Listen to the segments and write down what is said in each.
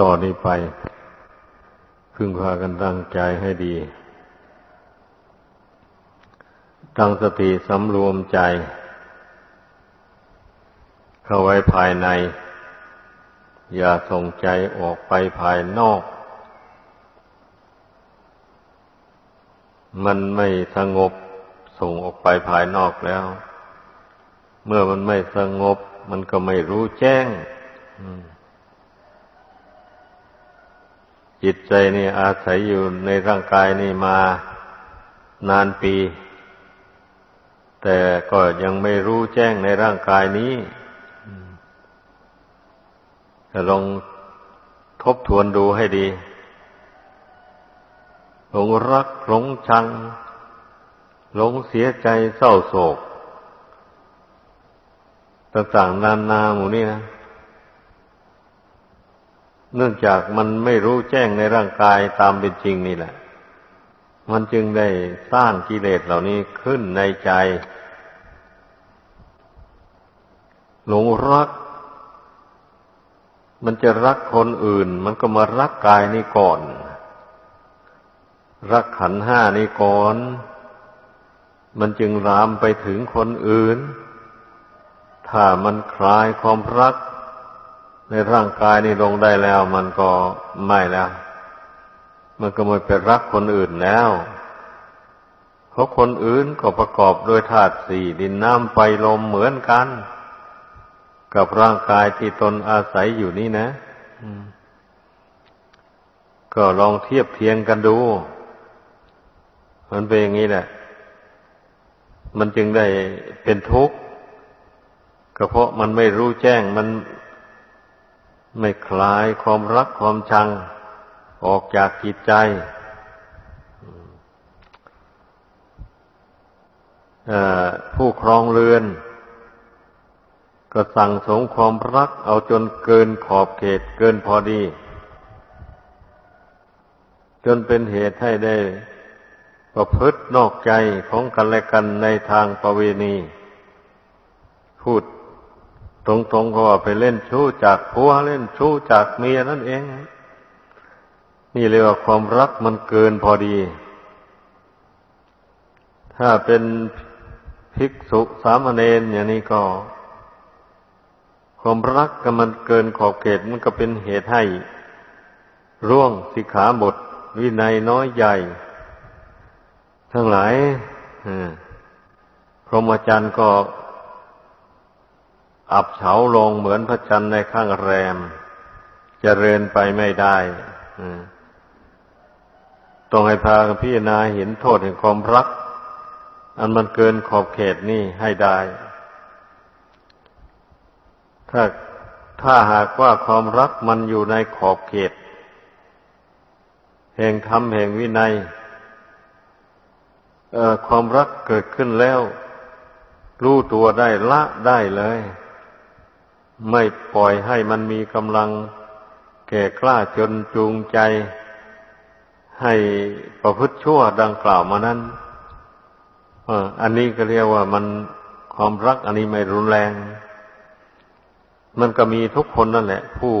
ต่อนนี้ไป พึงพากันตั้งใจให้ดี ตั้งสติสำรวมใจ เข้าไว้ภายใน อย่าส่งใจออกไปภายนอก มันไม่สงบส่งออกไปภายนอกแล้ว เมื่อมันไม่สงบ มันก็ไม่รู้แจ้ง จิตใจนี่อาศัยอยู่ในร่างกายนี่มานานปี แต่ก็ยังไม่รู้แจ้งในร่างกายนี้จะลองทบทวนดูให้ดีหลงรักหลงชัง หลงเสียใจเศร้าโศก ต่างๆนานาหมู่นี้นะ เนื่องจากมันไม่รู้แจ้งในร่างกายตามเป็นจริงนี่แหละ มันจึงได้สร้างกิเลสเหล่านี้ขึ้นในใจ หลงรัก มันจะรักคนอื่น มันก็มารักกายนี่ก่อน รักขันห้านี่ก่อน มันจึงรามไปถึงคนอื่น ถ้ามันคลายความรัก ในร่างกายนี่ลงได้แล้ว มันก็ไม่แล้ว มันก็ไม่ไปรักคนอื่นแล้ว เพราะคนอื่นก็ประกอบด้วยธาตุสี่ดินน้ำไฟลมเหมือนกัน กับร่างกายที่ตนอาศัยอยู่นี่นะก็ลองเทียบเทียงกันดู มันเป็นอย่างนี้แหละ มันจึงได้เป็นทุกข์ก็เพราะมันไม่รู้แจ้งมัน ไม่คลายความรักความชังออกจากจิตใจผู้ครองเรือน ก็สั่งสมความรักเอาจนเกินขอบเขตเกินพอดี จนเป็นเหตุให้ได้ ประพฤตินอกใจของกันและกันในทางประเวณี พูด ตรงๆก็ว่าไปเล่นชู้จากผัวเล่นชู้จากเมียนั่นเอง นี่เรียกว่าความรักมันเกินพอดี ถ้าเป็นภิกษุสามเณรอย่างนี้ก็ ความรักกับมันเกินขอบเขตมันก็เป็นเหตุให้ ร่วงสิกขาบท วินัยน้อยใหญ่ ทั้งหลายพรหมจรรย์ก็ อับเฉาลงเหมือนพระจันทร์ในข้างแรมจเจริญไปไม่ได้ต้องให้พาพิจารณาเห็นโทษแห่งความรัก อันมันเกินขอบเขตนี่ให้ได้ ถ้าถ้าหากว่าความรักมันอยู่ในขอบเขต แห่งธรรมแห่งวินัยความรักเกิดขึ้นแล้ว รู้ตัวได้ละได้เลย ไม่ปล่อยให้มันมีกำลังแก่กล้าจนจูงใจ ให้ประพฤติชั่วดังกล่าวมานั้นอันนี้ก็เรียกว่ามันความรักอันนี้ไม่รุนแรง มันก็มีทุกคนนั่นแหละ ผู้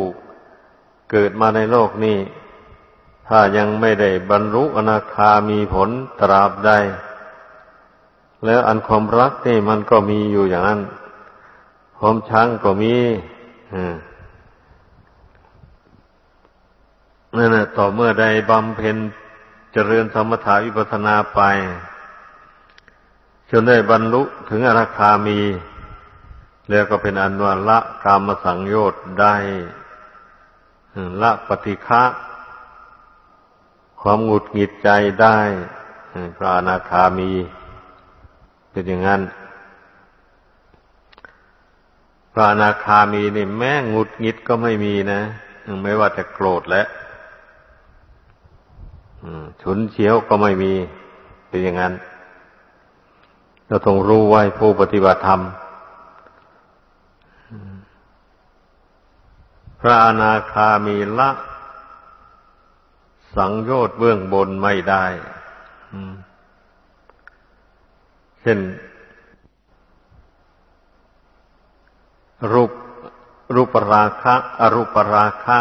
เกิดมาในโลกนี้ ถ้ายังไม่ได้บรรลุอนาคามีผลตราบใดแล้วอันความรักนี่มันก็มีอยู่อย่างนั้น ความชังก็มีนั่นแหละต่อเมื่อใดบำเพ็ญเจริญสมถาวิปัสนาไป จนได้บรรลุถึงอนาคามี แล้วก็เป็นอันว่าละกามสังโยชน์ได้ ละปฏิฆะความหงุดหงิดใจได้พระอนาคามี เป็นอย่างนั้น ระอนาคามีนี่แม้งุดงิดก็ไม่มีนะไม่ว่าจะโกรธและฉุนเฉียวก็ไม่มี เป็นอย่างนั้นเราต้องรู้ไว้ผู้ปฏิบัติธรรม พระอนาคามีละ สังโยชน์เบื้องบนไม่ได้เช่น รูปรูปราคะอรูปราคะ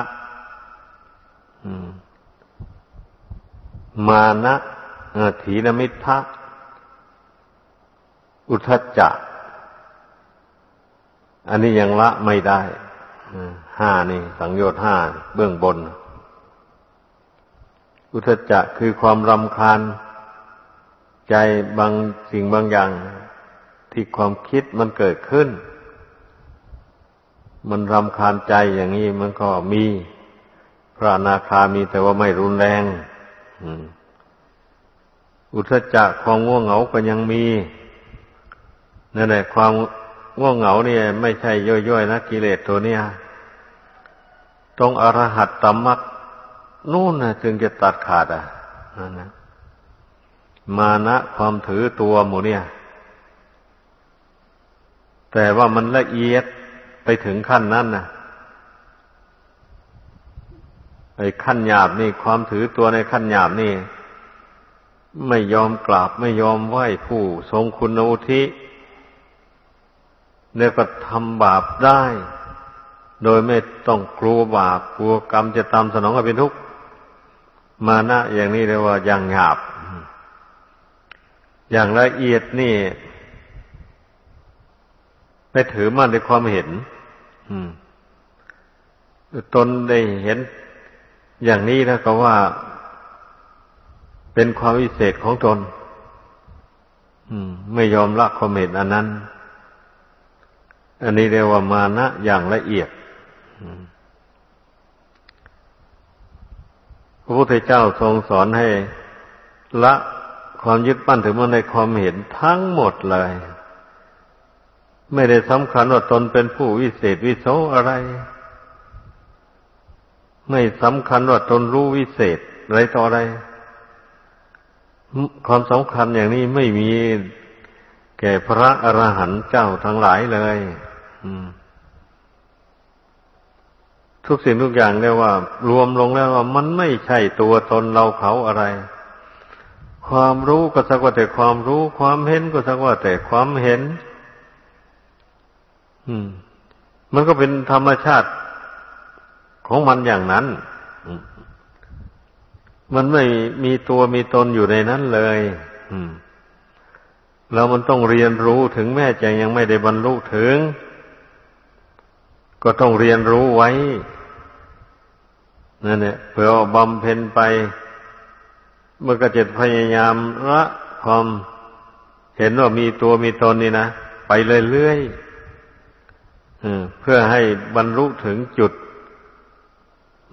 มานะถีนมิทะอุทจจะอันนี้ยังละไม่ได้ห้านี่ สังโยชน์ห้าเบื้องบน อุทจจะคือความรำคาญ ใจบางสิ่งบางอย่าง ที่ความคิดมันเกิดขึ้น มันรำคาญใจอย่างนี้มันก็มี พระนาคามีแต่ว่าไม่รุนแรงอุทจจะความง่วงเหงาก็ยังมีนั่นแหละความง่วงเหงาเนี่ย ไม่ใช่ย่อยๆนะกิเลสตัวเนี้ยต้องอรหัตตมักนู่นนะจึงจะตัดขาดอะนั่นนะมานะความถือตัวหมูเนี่ย แต่ว่ามันละเอียด ไปถึงขั้นนั้นนะไอ้ขั้นหยาบนี่ความถือตัวในขั้นหยาบนี่ ไม่ยอมกราบไม่ยอมไหว้ผู้ทรงคุณอุทิเนี่ยก็ทำบาปได้ โดยไม่ต้องกลัวบาปกลัวกรรมจะตามสนองกับเป็นทุกข์มานะอย่างนี้เรียกว่าอยังหยาบ อย่างละเอียดนี่ ไปถือมั่นในความเห็น ตนได้เห็นอย่างนี้แล้วก็ว่า เป็นความวิเศษของตนไม่ยอมละความเห็นอันนั้น อันนี้เรียกว่ามานะอย่างละเอียดพระพุทธเจ้าทรงสอนให้ ละความยึดปั้นถือมั่นในความเห็นทั้งหมดเลย ไม่ได้สำคัญว่าตนเป็นผู้วิเศษวิโสอะไร ไม่สำคัญว่าตนรู้วิเศษอะไรต่ออะไร ความสำคัญอย่างนี้ไม่มีแก่พระอรหันต์เจ้าทั้งหลายเลยทุกสิ่งทุกอย่างเรียกว่า รวมลงแล้วว่ามันไม่ใช่ตัวตนเราเขาอะไร ความรู้ก็สักว่าแต่ความรู้ ความเห็นก็สักว่าแต่ความเห็น มมันก็เป็นธรรมชาติของมันอย่างนั้น มันไม่มีตัวมีตนอยู่ในนั้นเลยแล้วมันต้องเรียนรู้ถึงแม้จะยังไม่ได้บรรลุถึง ก็ต้องเรียนรู้ไว้นั่นเนี่ยเพื่อบำเพ็ญไป เมื่อก็จะพยายามละความเห็นว่ามีตัวมีตนนี่นะ ไปเรื่อยๆ เพื่อให้บรรลุถึงจุด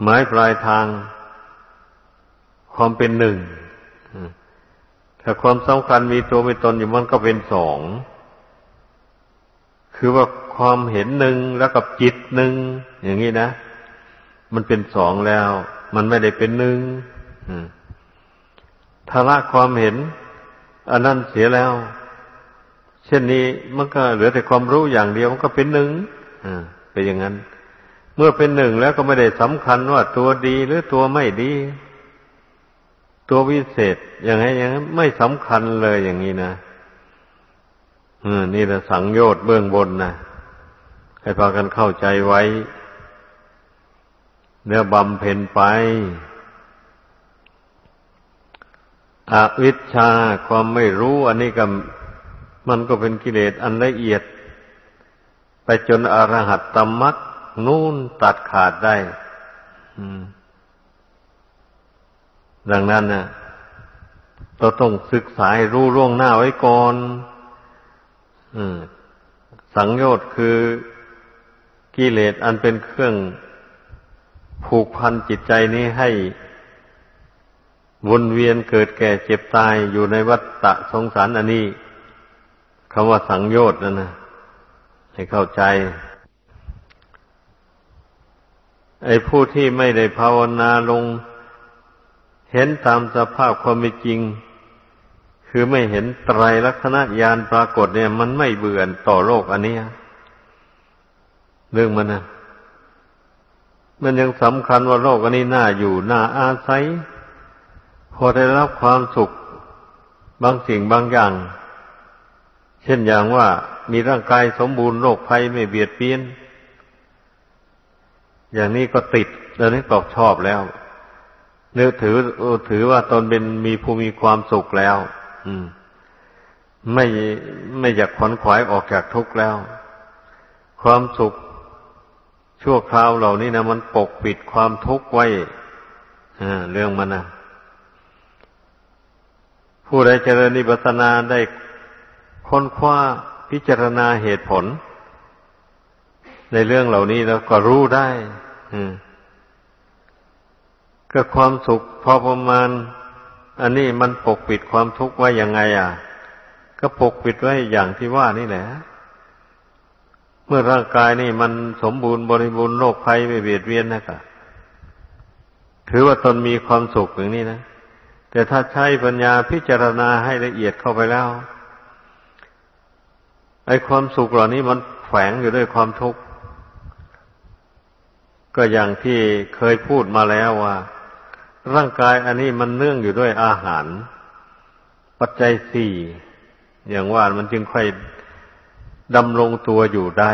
หมายปลายทาง ความเป็นหนึ่งถ้าความสำคัญมีตัวมีตนอยู่มันก็เป็นสองคือว่าความเห็นหนึ่งแล้วกับจิตหนึ่งอย่างนี้นะ มันเป็นสองแล้ว มันไม่ได้เป็นหนึ่งถ้าละความเห็นอันนั้นเสียแล้ว เช่นนี้มันก็เหลือแต่ความรู้อย่างเดียวมันก็เป็นหนึ่ง เป็นอย่างนั้น เมื่อเป็นหนึ่งแล้วก็ไม่ได้สำคัญว่าตัวดีหรือตัวไม่ดี ตัววิเศษ อย่างไรอย่างนั้นไม่สำคัญเลยอย่างนี้นะนี่แหละสังโยชน์เบื้องบนนะให้พากันเข้าใจไว้เนื้อบำเพ็ญไป อวิชชาความไม่รู้ อันนี้ก็มันก็เป็นกิเลสอันละเอียด ไปจนอรหัตตมักนู่นตัดขาดได้ดังนั้นนะเราต้องศึกษาให้รู้ล่วงหน้าไว้ก่อนสังโยชน์คือกิเลสอันเป็นเครื่องผูกพันจิตใจนี้ให้วนเวียนเกิดแก่เจ็บตายอยู่ในวัฏฏะสงสารอันนี้คำว่าสังโยชน์นั่นนะ ให้เข้าใจ ไอ้ผู้ที่ไม่ได้ภาวนาลง เห็นตามสภาพความเป็นจริง คือไม่เห็นไตรลักษณะญาณปรากฏเนี่ย มันไม่เบื่อต่อโลกอันนี้เรื่องมันนะมันยังสำคัญว่าโลกอันนี้น่าอยู่น่าอาศัย พอได้รับความสุขบางสิ่งบางอย่าง เช่นอย่างว่า มีร่างกายสมบูรณ์โรคภัยไม่เบียดเบียน อย่างนี้ก็ติดแล้วนี่ตอบชอบแล้วเนื้อถือถือว่าตนเป็นมีภูมิความสุขแล้ว อืม ไม่ไม่อยากขวนขวายออกจากทุกข์แล้ว ความสุขชั่วคราวเหล่านี้นะมันปกปิดความทุกข์ไว้เรื่องมันนะผู้ใดเจริญนิพพานาได้ค้นคว้า พิจารณาเหตุผล ในเรื่องเหล่านี้แล้วก็รู้ได้ก็ความสุขพอประมาณ อันนี้มันปกปิดความทุกข์ไว้ยังไง อะ ก็ปกปิดไว้อย่างที่ว่านี่แหละ เมื่อร่างกายนี่มันสมบูรณ์บริบูรณ์โรคภัยไม่เบียดเบียนนะครับถือว่าตนมีความสุขอย่างนี้นะแต่ถ้าใช้ปัญญาพิจารณาให้ละเอียดเข้าไปแล้ว ไอ้ความสุขเหล่านี้มันแฝงอยู่ด้วยความทุกข์ ก็อย่างที่เคยพูดมาแล้วว่า ร่างกายอันนี้มันเนื่องอยู่ด้วยอาหาร ปัจจัยสี่อย่างว่ามันจึงค่อยดำรงตัวอยู่ได้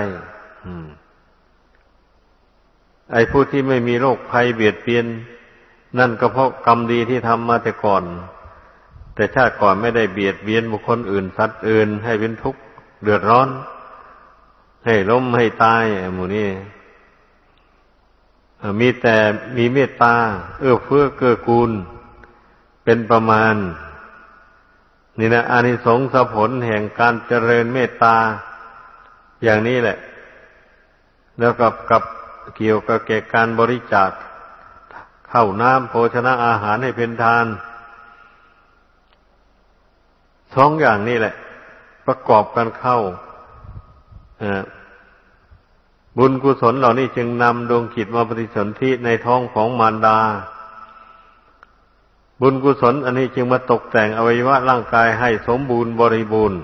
ไอ้ผู้ที่ไม่มีโรคภัยเบียดเบียน นั่นก็เพราะกรรมดีที่ทำมาแต่ก่อน แต่ชาติก่อนไม่ได้เบียดเบียนบุคคลอื่นสัตว์อื่น ให้เป็นทุกข์ เดือดร้อน ให้ล้มให้ตายหมู่นี้มีแต่มีเมตตา เอื้อเฟื้อเกื้อกูล เป็นประมาณ นี่นะอานิสงส์ผลแห่งการเจริญเมตตา อย่างนี้แหละ แล้วกับกับเกี่ยวกับเกการบริจาคข้าวน้ำโภชนะอาหารให้เป็นทานสองอย่างนี้แหละ ประกอบกันเข้าบุญกุศลเหล่านี้จึงนำดวงขิดมาปฏิสนธิในท้องของมารดา บุญกุศลอันนี้จึงมาตกแต่งอวัยวะร่างกายให้สมบูรณ์บริบูรณ์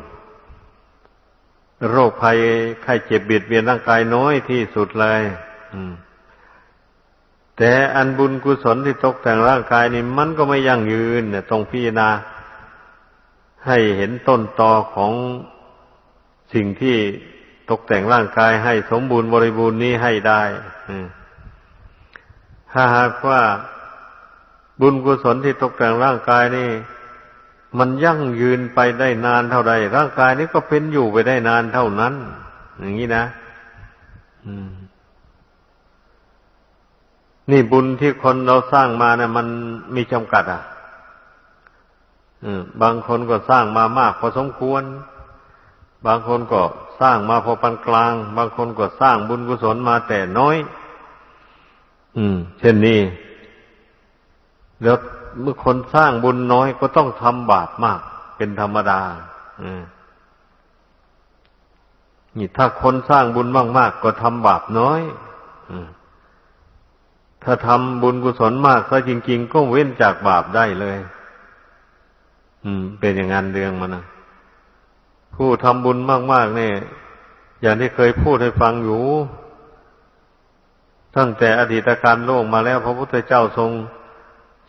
โรคภัยไข้เจ็บเบียดเบียนร่างกายน้อยที่สุดเลยแต่อันบุญกุศลที่ตกแต่งร่างกายนี่มันก็ไม่ยั่งยืนเนี่ยต้องพิจารณา ให้เห็นต้นตอของสิ่งที่ตกแต่งร่างกายให้สมบูรณ์บริบูรณ์นี้ให้ได้ถ้าหากว่าบุญกุศลที่ตกแต่งร่างกายนี่ มันยั่งยืนไปได้นานเท่าใดร่างกายนี้ก็เป็นอยู่ไปได้นานเท่านั้น อย่างนี้นะนี่บุญที่คนเราสร้างมาเนี่ยมันมีจำกัด อะ บางคนก็สร้างมามากพอสมควร บางคนก็สร้างมาพอปานกลาง บางคนก็สร้างบุญกุศลมาแต่น้อย อืม เช่นนี้ แล้วเมื่อคนสร้างบุญน้อยก็ต้องทำบาปมาก เป็นธรรมดาอืมนี่ถ้าคนสร้างบุญมาก ๆ ก็ทำบาปน้อยอถ้าทำบุญกุศลมากซะจริง ๆ ก็เว้นจากบาปได้เลย อืม เป็นอย่างนั้นเรื่องมันนะผู้ทำบุญมากๆเนี่ยอย่างที่เคยพูดให้ฟังอยู่ ตั้งแต่อดีตการโลกมาแล้ว พระพุทธเจ้าทรง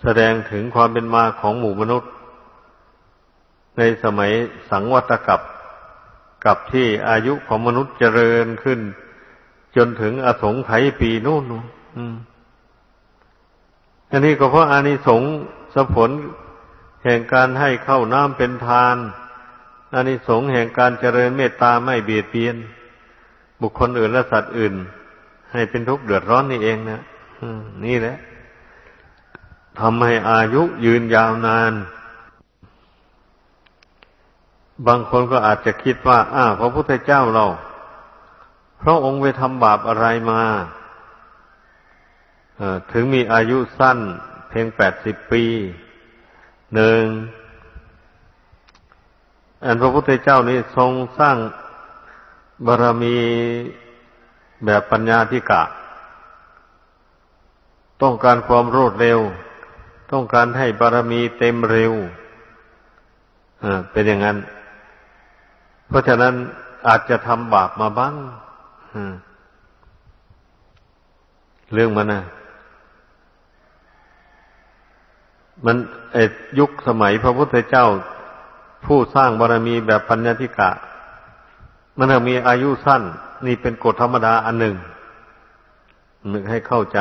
แสดงถึงความเป็นมาของหมู่มนุษย์ ในสมัยสังวัตกับกับที่อายุของมนุษย์เจริญขึ้น จนถึงอสงไขยปีนู่นอืมอันนี้ก็เพราะอานิสงส์สผล แห่งการให้เข้าน้ำเป็นทานอานิสงส์แห่งการเจริญเมตตาไม่เบียดเบียน บุคคลอื่นและสัตว์อื่น ให้เป็นทุกข์เดือดร้อนนี่เองนะนี่แหละทำให้อายุยืนยาวนาน บางคนก็อาจจะคิดว่า อ้าพระพุทธเจ้าเรา พระองค์ไปทำบาปอะไรมาถึงมีอายุสั้นเพียงแปดสิบปี หนึ่งอันพระพุทธเจ้านี่ทรงสร้างบารมีแบบปัญญาธิกะ ต้องการความรวดเร็ว ต้องการให้บารมีเต็มเร็วเป็นอย่างนั้น เพราะฉะนั้นอาจจะทำบาปมาบ้างเรื่องมันนะ มันเอยุคสมัยพระพุทธเจ้าผู้สร้างบารมีแบบปัญญาธิกะ มันมีอายุสั้น นี่เป็นกฎธรรมดาอันหนึ่งนึกให้เข้าใจ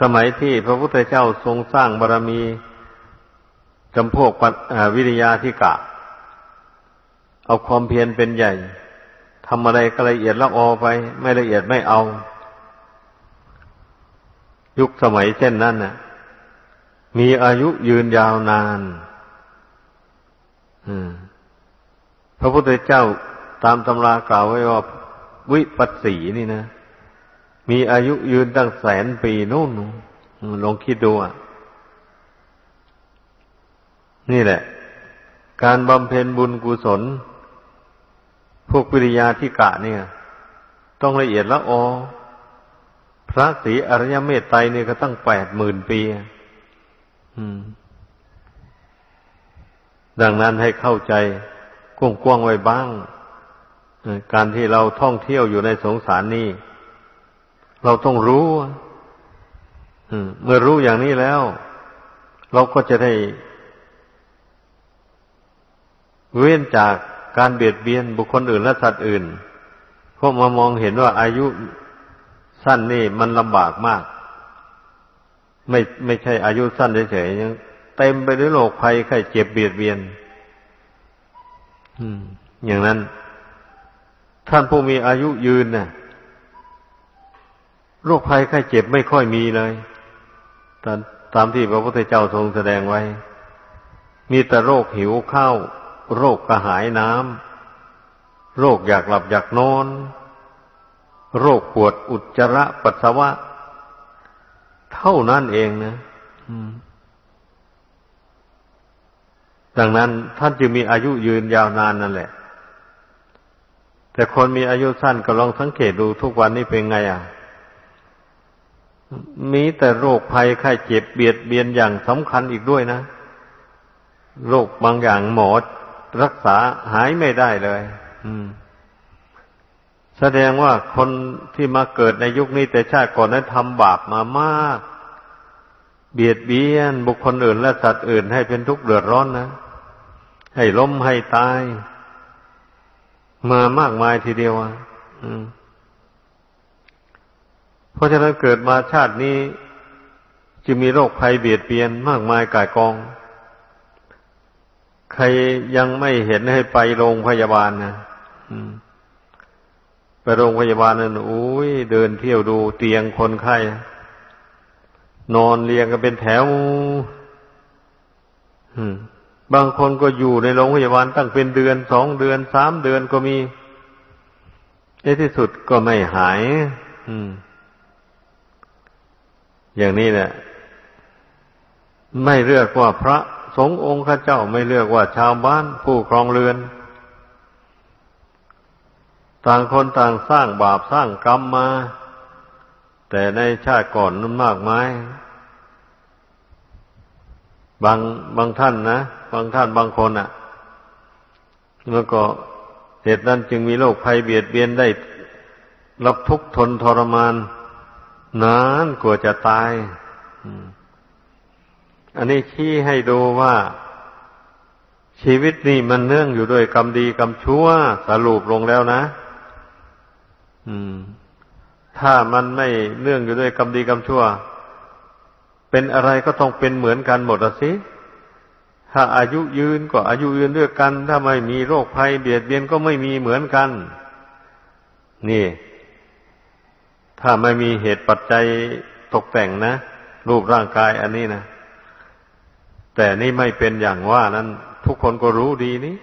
สมัยที่พระพุทธเจ้าทรงสร้างบารรมีจำพวกวิริยาธิกะ เอาความเพียรเป็นใหญ่ทำอะไรก็ละเอียดละออไป ไม่ละเอียดไม่เอา ยุคสมัยเช่นนั้นน่ะ มีอายุยืนยาวนานพระพุทธเจ้าตามตำรากล่าวไว้ว่าวิปัสสีนี่นะ มีอายุยืนตั้งแสนปีนู่นลองคิดดูอะ นี่แหละ การบำเพ็ญบุญกุศล พวกวิริยาธิกะเนี่ย ต้องละเอียดละออ พระศรีอริยเมตไตรเนี่ยก็ตั้งแปดหมื่นปีดังนั้นให้เข้าใจกว้างๆไว้บ้าง การที่เราท่องเที่ยวอยู่ในสงสารนี้เราต้องรู้เมื่อรู้อย่างนี้แล้ว เราก็จะได้ เว้นจากการเบียดเบียนบุคคลอื่นและสัตว์อื่นเพราะมามองเห็นว่าอายุ สั้นนี่มันลำบากมาก ไม่ไม่ใช่อายุสั้นเฉยๆยังเต็มไปด้วยโรคภัยไข้เจ็บเบียดเบียนอย่างนั้น ท่านผู้มีอายุยืนนะ่ะโรคภัยไข้เจ็บไม่ค่อยมีเลยตามตามที่พระพุทธเจ้าทรงแสดงไว้ มีแต่โรคหิวข้าวโรคกระหายน้ำโรคอยากหลับอยากนอน โรคปวดอุจจาระปัสสาวะ เท่านั้นเองนะดังนั้นท่านจึงมีอายุยืนยาวนานนั่นแหละ แต่คนมีอายุสั้นก็ลองสังเกตดูทุกวันนี้เป็นไงอะ มีแต่โรคภัยไข้เจ็บเบียดเบียนอย่างสำคัญอีกด้วยนะ โรคบางอย่างหมอรักษาหายไม่ได้เลย อืม แสดงว่าคนที่มาเกิดในยุคนี้แต่ชาติก่อนนั้นทำบาปมามาก เบียดเบียนบุคคลอื่นและสัตว์อื่นให้เป็นทุกข์เดือดร้อนนะ ให้ล้มให้ตาย มามากมายทีเดียวอะเพราะฉะนั้นเกิดมาชาตินี้จะมีโรคภัยเบียดเบียนมากมายกายกอง ใครยังไม่เห็นให้ไปโรงพยาบาลนะ ไปโรงพยาบาลนั่นอุ้ยเดินเที่ยวดูเตียงคนไข้ นอนเรียงกันเป็นแถวบางคนก็อยู่ในโรงพยาบาลตั้งเป็นเดือนสองเดือนสามเดือนก็มีในที่สุดก็ไม่หายอย่างนี้แหละไม่เรียกว่าพระสงฆ์องค์ข้าเจ้าไม่เรียกว่าชาวบ้านผู้ครองเรือน ต่างคนต่างสร้างบาปสร้างกรรมมา แต่ในชาติก่อนนั้นมากมายบางบางท่านนะ บางท่านบางคนอะ่ะ แล้วก็เหตุนั้นจึงมีโรคภัยเบียดเบียนได้ รับทุกข์ทนทรมาน นานกว่าจะตายอันนี้ชี้ให้ดูว่า ชีวิตนี่มันเนื่องอยู่ด้วยกรรมดีกรรมชั่วสรุปลงแล้วนะ ถ้ามันไม่เนื่องอยู่ด้วยกรรมดีกรรมชั่ว เป็นอะไรก็ต้องเป็นเหมือนกันหมดสิ ถ้าอายุยืนก็อายุยืนด้วยกัน ถ้าไม่มีโรคภัยเบียดเบียนก็ไม่มีเหมือนกัน นี่ ถ้าไม่มีเหตุปัจจัยตกแต่งนะ รูปร่างกายอันนี้นะแต่นี่ไม่เป็นอย่างว่านั้น ทุกคนก็รู้ดีนี่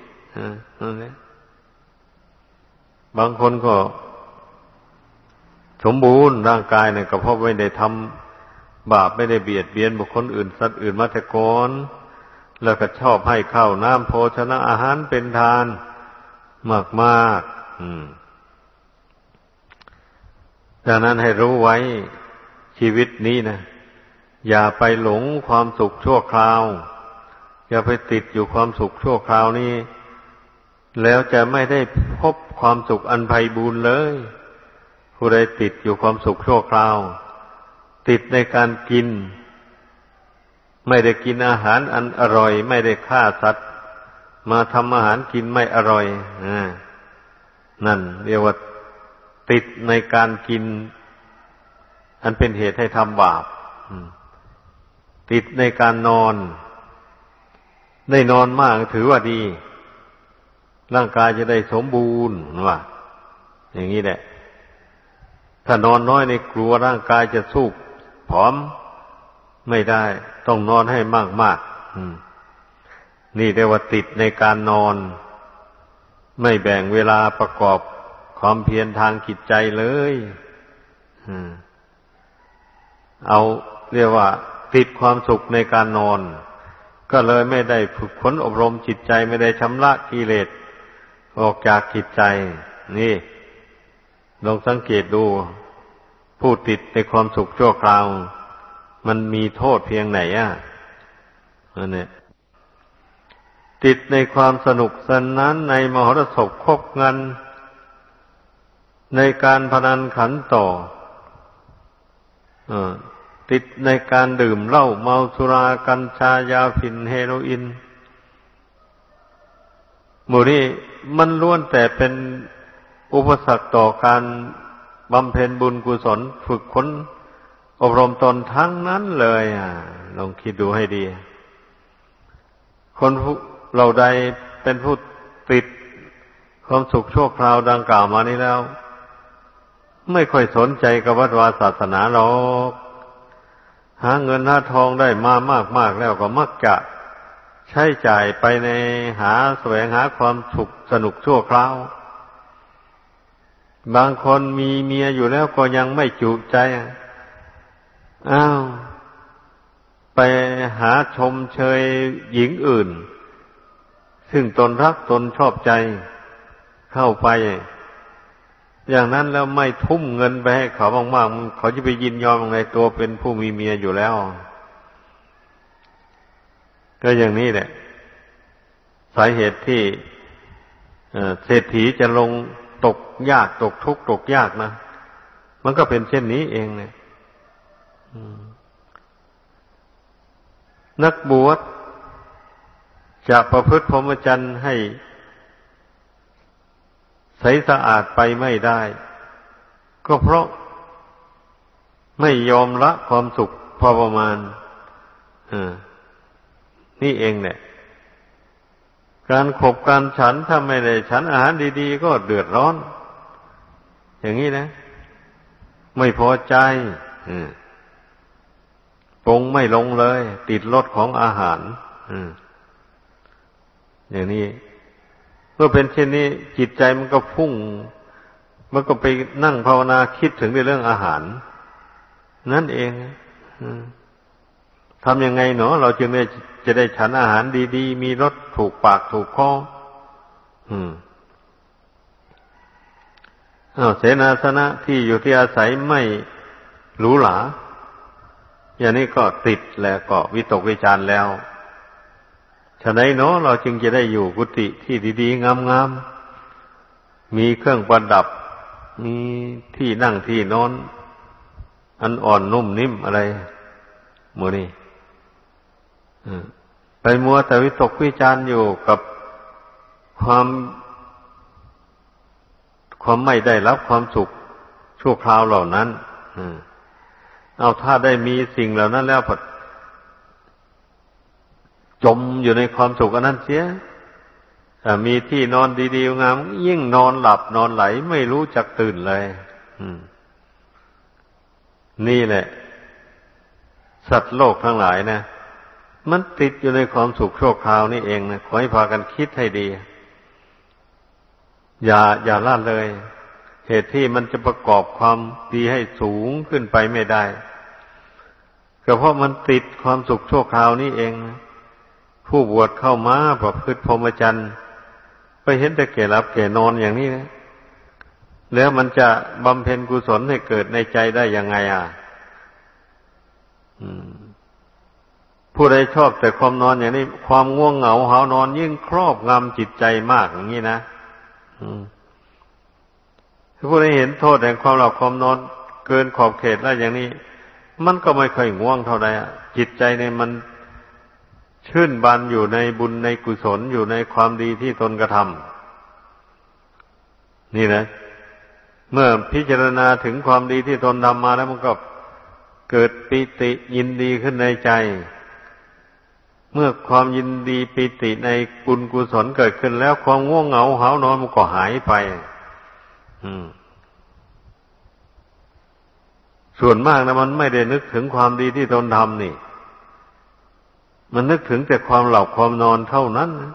บางคนก็ สมบูรณ์ร่างกายเนี่ยก็เพราะไม่ได้ทำบาปไม่ได้เบียดเบียนบุคคลอื่นสัตว์อื่นมาแต่ก่อนแล้วก็ชอบให้ข้าวน้ำโภชนะอาหารเป็นทานมากมากดังนั้นให้รู้ไว้ชีวิตนี้นะ อย่าไปหลงความสุขชั่วคราว อย่าไปติดอยู่ความสุขชั่วคราวนี้ แล้วจะไม่ได้พบความสุขอันไพบูรณ์เลย ผู้ใดติดอยู่ความสุขชั่วคราว ติดในการกิน ไม่ได้กินอาหารอันอร่อย ไม่ได้ฆ่าสัตว์ มาทำอาหารกินไม่อร่อยอนั่นเรียกว่าติดในการกิน อันเป็นเหตุให้ทำบาปติดในการนอน ได้นอนมากถือว่าดี ร่างกายจะได้สมบูรณ์ว่าอย่างนี้แหละ ถ้านอนน้อยในกลัวร่างกายจะสู้ผอมไม่ได้ ต้องนอนให้มากมากนี่เรียกว่าติดในการนอน ไม่แบ่งเวลาประกอบความเพียรทางจิตใจเลยเอาเรียกว่า ติดความสุขในการนอน ก็เลยไม่ได้ฝึกฝนอบรมจิตใจไม่ได้ชำระกิเลสออกจากจิตใจ นี่ ลองสังเกตดู ผู้ติดในความสุขชั่วคราว มันมีโทษเพียงไหนอะนั่นเนี่ยติดในความสนุกสนานในมหรสพคบงัน ในการพนันขันต่ออติดในการดื่มเหล้าเมาสุรากัญชายาฝิ่นเฮโรอีนหมู่นี้มันล้วนแต่เป็น อุปสรรคต่อการบำเพ็ญบุญกุศลฝึกขนอบรมตนทั้งนั้นเลยอะลองคิดดูให้ดี คนเราใดเป็นผู้ติดความสุขชั่วคราวดังกล่าวมานี้แล้ว ไม่ค่อยสนใจกับวัดวาศาสนาหรอกหาเงินหาทองได้มามากมากแล้วก็มักจะใช้จ่ายไปในหาแสวงหาความสุขสนุกชั่วคราว บางคนมีเมียอยู่แล้วก็ยังไม่จุใจอ้าว ไปหาชมเชยหญิงอื่น ซึ่งตนรักตนชอบใจเข้าไป อย่างนั้นแล้วไม่ทุ่มเงินไปให้เขามากๆเขาจะไปยินยอมในตัวเป็นผู้มีเมียอยู่แล้ว ก็อย่างนี้แหละ สาเหตุที่เศรษฐีจะลง ตกยากตกทุกข์ตกยากนะ มันก็เป็นเช่นนี้เองเนี่ยนักบวชจะประพฤติพรหมจรรย์ให้ใสสะอาดไปไม่ได้ ก็เพราะไม่ยอมละความสุขพอประมาณนี่เองเนี่ย การขบการฉันถ้าไม่ได้ฉันอาหารดีๆ ก็เดือดร้อน อย่างนี้นะ ไม่พอใจปรงไม่ลงเลย ติดรสของอาหารอย่างนี้เมื่อเป็นเช่นนี้จิตใจมันก็พุ่ง มันก็ไปนั่งภาวนาคิดถึงในเรื่องอาหาร นั่นเองทำยังไงเนาะเราจึงได้ จะได้ฉันอาหารดีๆ มีรสถูกปากถูกคออืมอาเสนาสนะที่อยู่ที่อาศัยไม่หรูหรา อย่างนี้ก็ติดแล้วก็วิตกวิจารแล้วฉะนั้นเนาะเราจึงจะได้อยู่กุฏิที่ดีๆ งามๆ มีเครื่องประดับ มีที่นั่งที่นอน อันอ่อนนุ่มนิ่มอะไรหมดนี่ ไปมัวแต่วิตกวิจารอยู่กับความความไม่ได้รับความสุขชั่วคราวเหล่านั้นเอาถ้าได้มีสิ่งเหล่านั้นแล้วพอจมอยู่ในความสุขอันนั้นเสียมีที่นอนดีๆงาม ยิ่งนอนหลับนอนไหลไม่รู้จักตื่นเลยนี่แหละ สัตว์โลกทั้งหลายนะ มันติดอยู่ในความสุขชั่วคราวนี่เองนะขอให้พากันคิดให้ดี อย่าอย่าละเลย เหตุที่มันจะประกอบความดีให้สูงขึ้นไปไม่ได้ก็เพราะมันติดความสุขชั่วคราวนี่เอง ผู้บวชเข้ามาประพฤติพรหมจรรย์ไปเห็นแต่แก่รับแก่นอนอย่างนี้นะแล้วมันจะบำเพ็ญกุศลให้เกิดในใจได้ยังไงอะ อืม ผู้ใดชอบแต่ความนอนอย่างนี้ ความง่วงเหงาหานอนยิ่งครอบงำจิตใจมากอย่างนี้นะผู้ใดเห็นโทษแห่งความหลับความนอน เกินขอบเขตแล้วอย่างนี้ มันก็ไม่ค่อยง่วงเท่าใดจิตใจเนี่ยมันชื่นบานอยู่ในบุญในกุศลอยู่ในความดีที่ตนกระทำนี่นะ เมื่อพิจารณาถึงความดีที่ตนทำมาแล้วมันก็เกิดปิติยินดีขึ้นในใจ เมื่อความยินดีปิติในกุญกุศลเกิดขึ้นแล้วความง่วงเหงาหานอนมันก็หายไป อืม ส่วนมากนะมันไม่ได้นึกถึงความดีที่ตนทำนี่ มันนึกถึงแต่ความหลับความนอนเท่านั้นนะ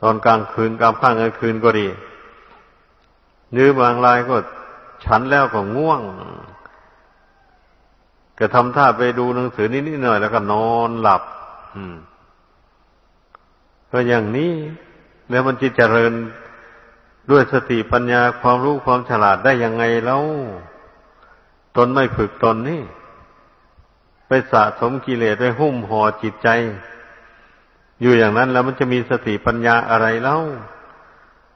ตอนกลางคืนกลางค่ำกลางคืนก็ดีเนื้อบางรายก็ฉันแล้วก็ง่วง ก็ทำท่าไปดูหนังสือนิดๆหน่อยแล้วก็นอนหลับก็อย่างนี้ แล้วมันจะเจริญด้วยสติปัญญาความรู้ความฉลาดได้ยังไงแล้วตนไม่ฝึกตนนี่ ไปสะสมกิเลสไปหุ้มห่อจิตใจ อยู่อย่างนั้นแล้วมันจะมีสติปัญญาอะไรเล่า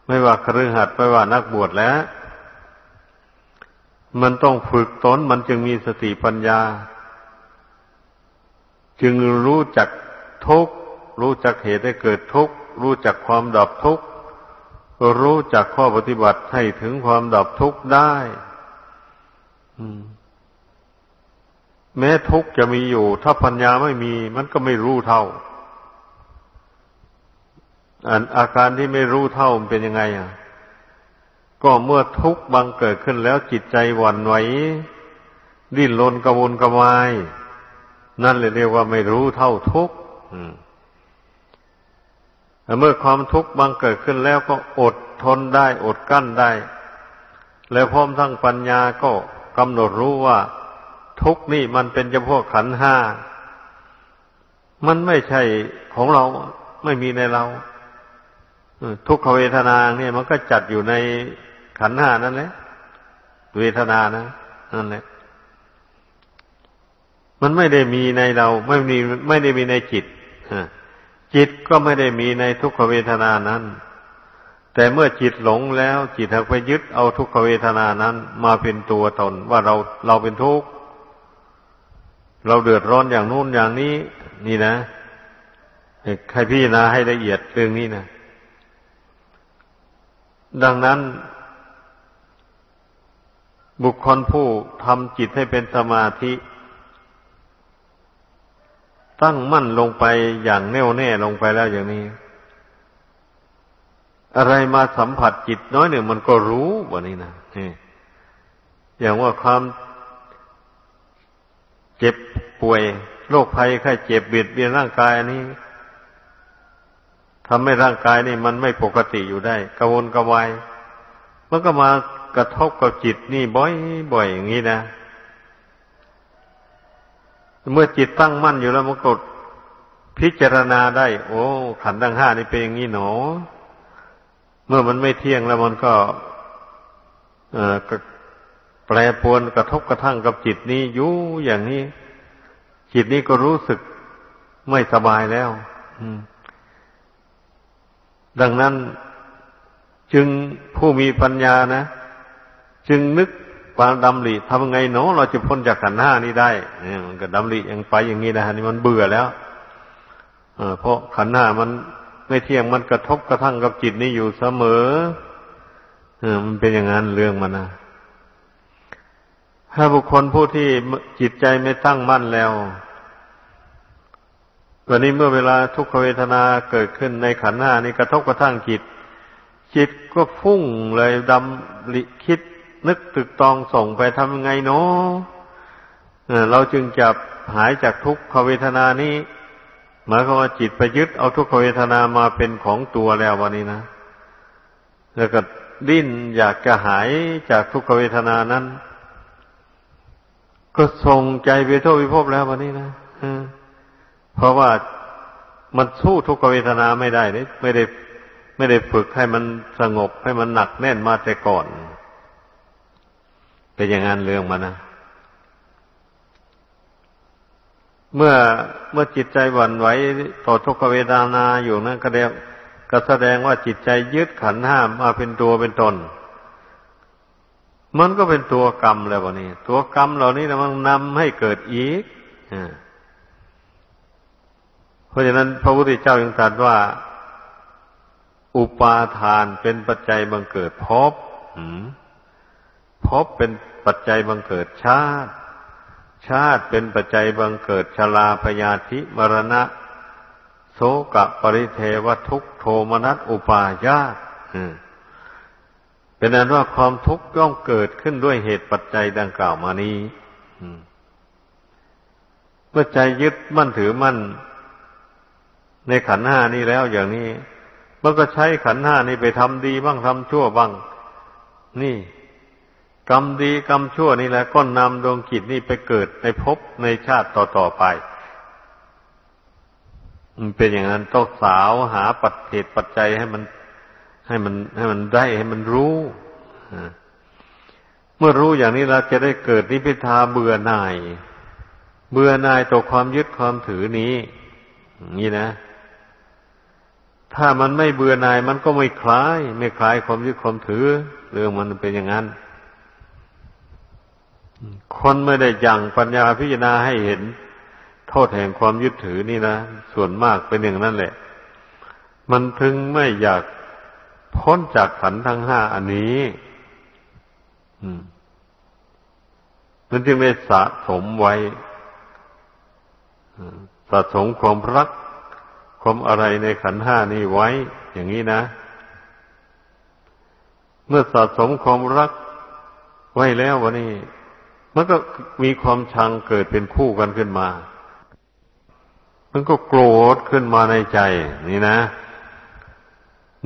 ไม่ว่าครือหัดไม่ว่านักบวชแล้ว มันต้องฝึกตนมันจึงมีสติปัญญา จึงรู้จักทุกข์รู้จักเหตุให้เกิดทุกข์รู้จักความดับทุกข์รู้จักข้อปฏิบัติให้ถึงความดับทุกข์ได้แม้ทุกข์จะมีอยู่ ถ้าปัญญาไม่มี มันก็ไม่รู้เท่าอันอาการที่ไม่รู้เท่ามันเป็นยังไง อะ ก็เมื่อทุกข์บังเกิดขึ้นแล้วจิตใจหวั่นไหวดิ้นรนกระวนกระวาย นั่นเลยเรียกว่าไม่รู้เท่าทุกข์เมื่อความทุกข์บังเกิดขึ้นแล้วก็อดทนได้ อดกั้นได้ แล้วพร้อมทั้งปัญญาก็กำหนดรู้ว่า ทุกข์นี่มันเป็นเฉพาะขันห้า มันไม่ใช่ของเราไม่มีในเราทุกขเวทนาเนี่ยมันก็จัดอยู่ใน ขันห้านั่นแหละเวทนานะนั่นแหละมันไม่ได้มีในเรา ไม่มีไม่ได้มีในจิตจิตก็ไม่ได้มีในทุกขเวทนานั้น แต่เมื่อจิตหลงแล้ว จิตถักไปยึดเอาทุกขเวทนานั้น มาเป็นตัวตนว่าเราเราเป็นทุกข์เราเดือดร้อนอย่างนู้นอย่างนี้ นี่นะใครพี่นะให้ละเอียดเรื่องนี้นะดังนั้น บุคคลผู้ทำจิตให้เป็นสมาธิ ตั้งมั่นลงไปอย่างแน่วแน่ลงไปแล้วอย่างนี้ อะไรมาสัมผัสจิตน้อยหนึ่งมันก็รู้วันนี้นะอย่างว่าความเจ็บป่วยโรคภัยไข้เจ็บเบียดเบียนร่างกายอันนี้ทำให้ร่างกายนี่มันไม่ปกติอยู่ได้กระวนกระวายมันก็มา กระทบกับจิตนี่บ่อยบ่อย่างนี้นะ เมื่อจิตตั้งมั่นอยู่แล้วมันก็พิจารณาได้ โอ้ ขันธ์ทั้งห้านี่เป็นอย่างนี้หนอ เมื่อมันไม่เที่ยงแล้วมันก็เออแปรปวนกระทบกระทั่งกับจิตนี้อยู่อย่างนี้ จิตนี้ก็รู้สึกไม่สบายแล้วดังนั้นจึงผู้มีปัญญานะ จึงนึกปางดำริทำไงเนาะเราจะพ้นจากขันห้านี้ได้เนี่ยมันก็ดำริยังไปอย่างนี้นะฮะนี่มันเบื่อแล้วเพราะขันห้ามันไม่เที่ยงมันกระทบกระทั่งกับจิตนี้อยู่เสมอมันเป็นอย่างนั้นเรื่องมันนะถ้าบุคคลผู้ที่จิตใจไม่ตั้งมั่นแล้ว วันนี้เมื่อเวลาทุกขเวทนาเกิดขึ้นในขันหน้านี่กระทบกระทั่งจิต จิตก็ฟุ้งเลยดำลิคิด นึกตึกตองส่งไปทำยังไงเนาะเราจึงจะหายจากทุกขเวทนานี้หมายความว่าจิตไปยึดเอาทุกขเวทนามาเป็นของตัวแล้ววันนี้นะแล้วก็ดิ้นอยากจะหายจากทุกขเวทนานั้น ก็ส่งใจไปโทษวิภพแล้ววันนี้นะเพราะว่ามันสู้ทุกขเวทนาไม่ได้นี่ไม่ได้ ไม่ได้ฝึกให้มันสงบให้มันหนักแน่นมาแต่ก่อน เป็นอย่างนั้นเรื่องมันนะเมื่อเมื่อจิตใจหวั่นไหวต่อทุกขเวทนาอยู่นั้นก็เดียวก็แสดงว่าจิตใจยึดขันห้ามมาเป็นตัวเป็นตน มันก็เป็นตัวกรรมแล้ววะนี่ตัวกรรมเหล่านี้มันนำให้เกิดอีกอเพราะฉะนั้นพระพุทธเจ้ายังตรัสว่า อุปาทานเป็นปัจจัยบังเกิดภพภ พบเป็นปัจจัยบังเกิดชาติ ชาติเป็นปัจจัยบังเกิดชราพยาธิมรณะ โสกะปริเทวทุกโทมนัสอุปาญาตเป็นนั้นว่าความทุกข์ย่อมเกิดขึ้นด้วยเหตุปัจจัยดังกล่าวมานี้เมื่อใจยึดมั่นถือมั่น ในขันห้านี้แล้วอย่างนี้ มันก็ใช้ขันห้านี้ไปทำดีบ้างทำชั่วบ้าง นี่ กรรมดีกรรมชั่วนี่แหละก็นำดวงกิจนี่ไปเกิดในภพในชาติต่อๆไปมันเป็นอย่างนั้นต้องสาวหาปัจเหตุปัจจัยให้มัน ให้มัน ให้มันได้ให้มันรู้เมื่อรู้อย่างนี้เราจะได้เกิดนิพพิทาเบื่อหน่าย เบื่อหน่ายต่อความยึดความถือนี้นี่นะ ถ้ามันไม่เบื่อหน่าย มันก็ไม่คลาย ไม่คลายความยึดความถือ เรื่องมันเป็นอย่างนั้น คนไม่ได้ยังปัญญาพิจารณาให้เห็น โทษแห่งความยึดถือนี่นะ ส่วนมากเป็นอย่างนั้นแหละ มันถึงไม่อยากพ้นจากขันทั้งห้าอันนี้มันจึงได้สะสมไว้สะสมความรัก ความอะไรในขันห้านี้ไว้ อย่างนี้นะ เมื่อสะสมความรักไว้แล้ววันนี้ มันก็มีความชังเกิดเป็นคู่กันขึ้นมา มันก็โกรธขึ้นมาในใจ นี่นะ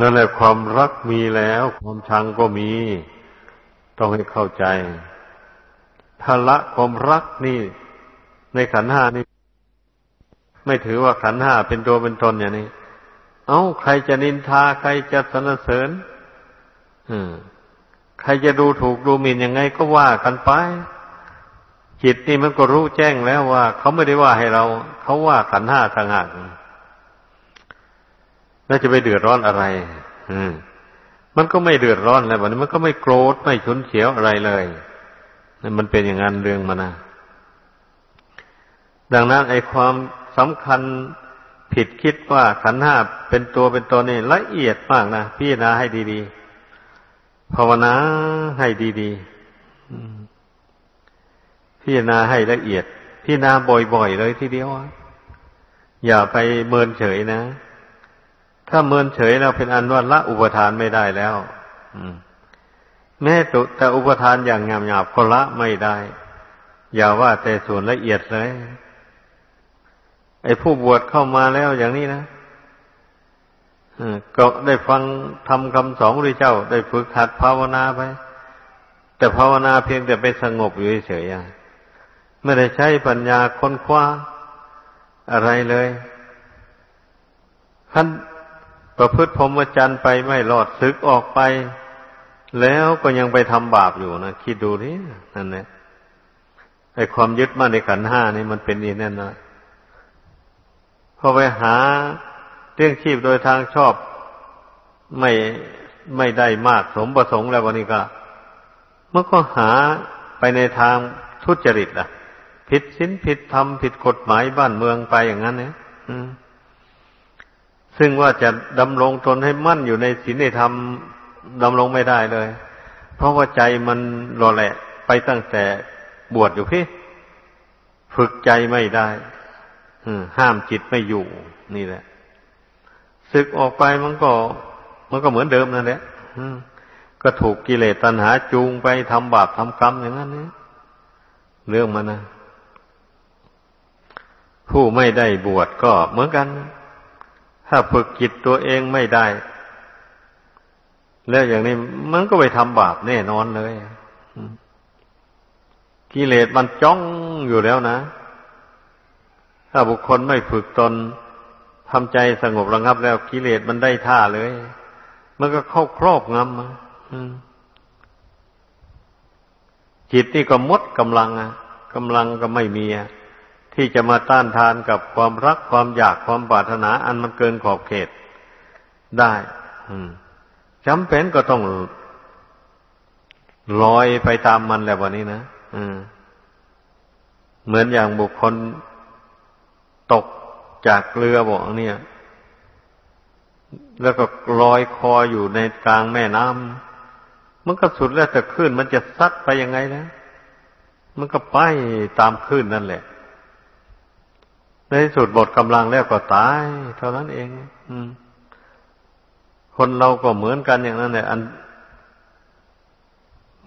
นั่นแหละความรักมีแล้ว ความชังก็มี ต้องให้เข้าใจถ้าละความรักนี่ ในขันห้านี่ ไม่ถือว่าขันห้าเป็นตัวเป็นตนอย่างนี้ เอา้าใครจะนินทาใครจะสรรเสริญใครจะดูถูกดูหมิ่นยังไงก็ว่ากันไป จิตนี่มันก็รู้แจ้งแล้วว่า เขาไม่ได้ว่าให้เรา เขาว่าขันห้าทางหากแล้วจะไปเดือดร้อนอะไร อืม มันก็ไม่เดือดร้อนแล้ววันนี้มันก็ไม่โกรธไม่ฉุนเฉียวอะไรเลยนั่นมันเป็นอย่างนั้นเรื่องมันนะดังนั้นไอ้ความสำคัญผิดคิดว่าขันห้าเป็นตัวเป็นตนนี่ละเอียดมากนะพี่นาให้ดีๆภาวนาให้ดีๆ พี่นาให้ละเอียดพี่นาบ่อยๆเลยทีเดียวอย่าไปเมินเฉยนะ ถ้าเมินเฉยแล้วเป็นอันว่าละอุปทานไม่ได้แล้วแม้แต่อุปทานอย่างหยาบก็ละไม่ได้ อย่าว่าแต่ส่วนละเอียดเลย ไอ้ผู้บวชเข้ามาแล้วอย่างนี้นะก็ได้ฟังทำคำสอนพระเจ้า ได้ฝึกหัดภาวนาไป แต่ภาวนาเพียงแต่ไปสงบอยู่เฉยๆ ไม่ได้ใช้ปัญญาค้นคว้าอะไรเลยท่านประพฤติพรหมจรรย์ไปไม่รอดซึกออกไป แล้วก็ยังไปทำบาปอยู่นะคิดดูนี่นั่นแหละไอ้ความยึดมั่นในขันห้านี่มันเป็นอีแน่นนะพอไปหาเรื่องชีพโดยทางชอบไม่ไม่ได้มากสมประสงค์แล้ววันนี้ก็มันก็หาไปในทางทุจริตอะ ผิดศีลผิดธรรมผิดกฎหมายบ้านเมืองไปอย่างนั้นเนี่ยซึ่งว่าจะดำรงตนให้มั่นอยู่ในศีลในธรรมดำรงไม่ได้เลย เพราะว่าใจมันรอแหละไปตั้งแต่บวชอยู่พี่ ฝึกใจไม่ได้ห้ามจิตไม่อยู่ นี่แหละศึกออกไปมันก็ มันก็เหมือนเดิมนั่นแหละก็ถูกกิเลสตัณหาจูงไปทำบาปทำกรรมอย่างนั้นเนี่ยเรื่องมันนะ ผู้ไม่ได้บวชก็เหมือนกัน ถ้าฝึกจิตตัวเองไม่ได้ แล้วอย่างนี้มันก็ไปทำบาปแน่นอนเลยกิเลสมันจ้องอยู่แล้วนะ ถ้าบุคคลไม่ฝึกตนทำใจสงบระงับแล้วกิเลสมันได้ท่าเลย มันก็เข้าครอบงำจิตนี่ก็มดกำลังอะกำลังก็ไม่มีอะ ที่จะมาต้านทานกับความรักความอยากความปรารถนา อันมันเกินขอบเขตได้จำเป็นก็ต้องลอยไปตามมันแล้ววันนี้นะเหมือนอย่างบุคคลตกจากเรือบอกเนี่ย แล้วก็ลอยคออยู่ในกลางแม่น้ำมันก็สุดแล้วแต่ขึ้นมันจะซัดไปยังไงนะมันก็ไปตามคลื่นนั่นแหละ ในที่สุดหมดกำลังแล้วก็ตาย เท่านั้นเองอืมคนเราก็เหมือนกันอย่างนั้นแหละอัน